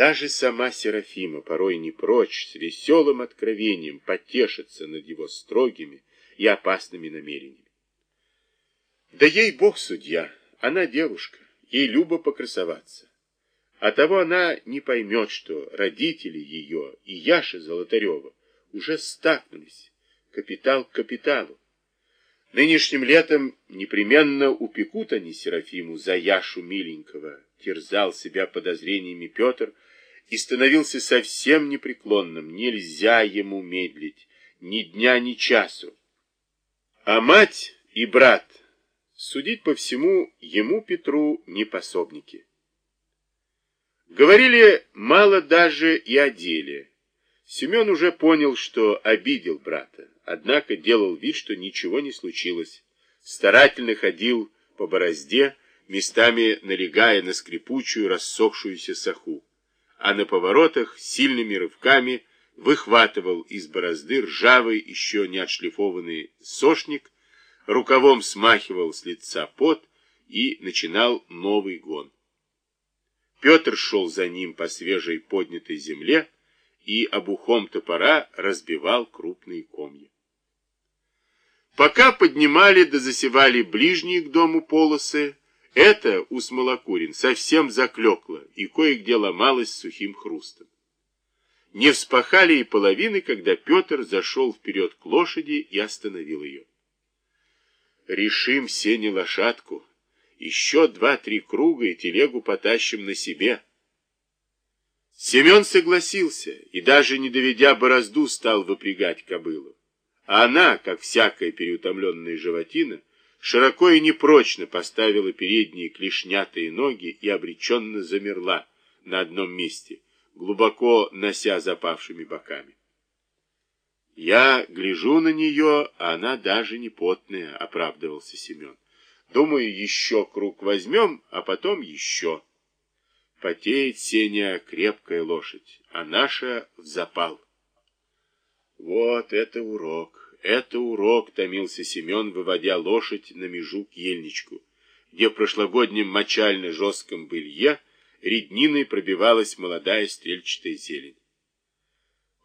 Даже сама Серафима порой не прочь с веселым откровением потешиться над его строгими и опасными намерениями. Да ей Бог судья, она девушка, ей любо покрасоваться. А того она не поймет, что родители ее и Яша Золотарева уже стакнулись, капитал к капиталу. Нынешним летом непременно упекут они Серафиму за Яшу миленького, терзал себя подозрениями Петр и становился совсем непреклонным. Нельзя ему медлить ни дня, ни часу. А мать и брат, судить по всему, ему, Петру, не пособники. Говорили мало даже и о деле. Семен уже понял, что обидел брата, однако делал вид, что ничего не случилось. Старательно ходил по борозде, местами налегая на скрипучую, рассохшуюся саху, а на поворотах сильными рывками выхватывал из борозды ржавый, еще не отшлифованный сошник, рукавом смахивал с лица пот и начинал новый гон. Петр шел за ним по свежей поднятой земле и обухом топора разбивал крупные комья. Пока поднимали да засевали ближние к дому полосы, это у смолокурин совсем заклекло и кое-где ломалось сухим хрустом. Не вспахали и половины, когда Петр зашел вперед к лошади и остановил ее. «Решим, Сене, лошадку», еще два-три круга и телегу потащим на себе. Семен согласился и даже не доведя борозду стал выпрягать кобылу. А она, как всякая переутомленная животина, широко и непрочно поставила передние клешнятые ноги и обреченно замерла на одном месте, глубоко нося запавшими боками. Я гляжу на нее, а она даже не потная, оправдывался Семен. Думаю, еще круг возьмем, а потом еще. Потеет Сеня крепкая лошадь, а наша в запал. Вот это урок, это урок, томился Семен, выводя лошадь на межу к ельничку, где в прошлогоднем мочально-жестком былье редниной пробивалась молодая стрельчатая зелень.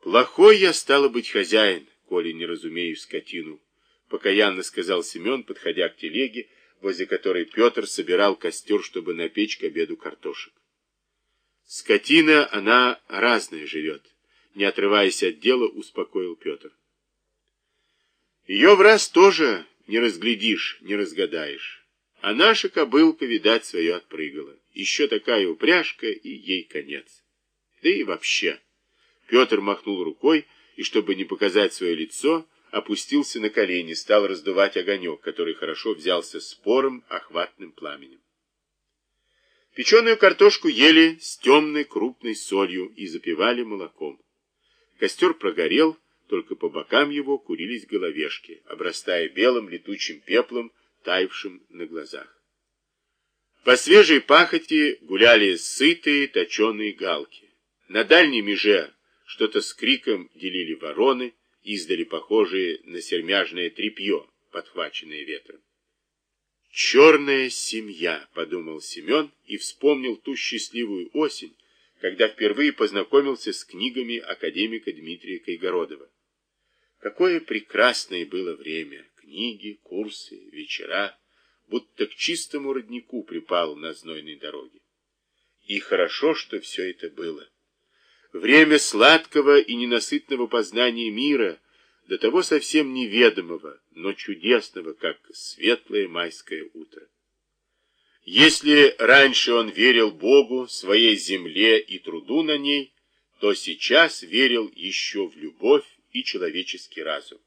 Плохой я, стало быть, хозяин, коли не разумею скотину, покаянно сказал Семен, подходя к телеге, возле которой Петр собирал костер, чтобы напечь к обеду картошек. Скотина, она разная живет, не отрываясь от дела, успокоил Петр. Ее в раз тоже не разглядишь, не разгадаешь. А наша кобылка, видать, свое отпрыгала. Еще такая упряжка, и ей конец. Да и вообще. Петр махнул рукой, и, чтобы не показать свое лицо, опустился на колени, стал раздувать огонек, который хорошо взялся спором, охватным пламенем. Печеную картошку ели с темной крупной солью и запивали молоком. Костер прогорел, только по бокам его курились головешки, обрастая белым летучим пеплом, таявшим на глазах. По свежей пахоте гуляли сытые точеные галки. На дальней меже что-то с криком делили вороны, издали похожие на сермяжное тряпье, подхваченное ветром. «Черная семья», — подумал Семен и вспомнил ту счастливую осень, когда впервые познакомился с книгами академика Дмитрия Кайгородова. Какое прекрасное было время! Книги, курсы, вечера, будто к чистому роднику припал на знойной дороге. И хорошо, что все это было. Время сладкого и ненасытного познания мира, до того совсем неведомого, но чудесного, как светлое майское утро. Если раньше он верил Богу, своей земле и труду на ней, то сейчас верил еще в любовь и человеческий разум,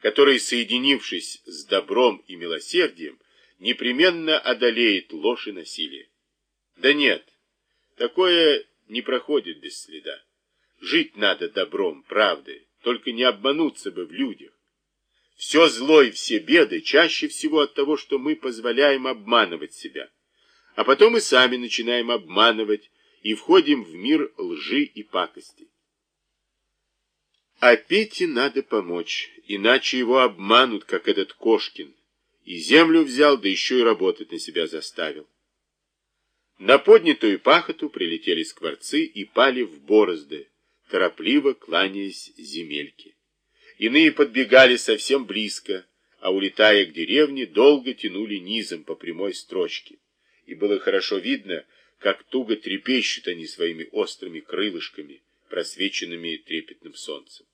который, соединившись с добром и милосердием, непременно одолеет ложь и насилие. Да нет, такое не проходит без следа. Жить надо добром, правдой, только не обмануться бы в людях. Все зло и все беды чаще всего от того, что мы позволяем обманывать себя. А потом и сами начинаем обманывать и входим в мир лжи и пакости. А Пете надо помочь, иначе его обманут, как этот Кошкин. И землю взял, да еще и работать на себя заставил. На поднятую пахоту прилетели скворцы и пали в борозды, торопливо кланяясь земельке. Иные подбегали совсем близко, а улетая к деревне, долго тянули низом по прямой строчке. И было хорошо видно, как туго трепещут они своими острыми крылышками, просвеченными трепетным солнцем.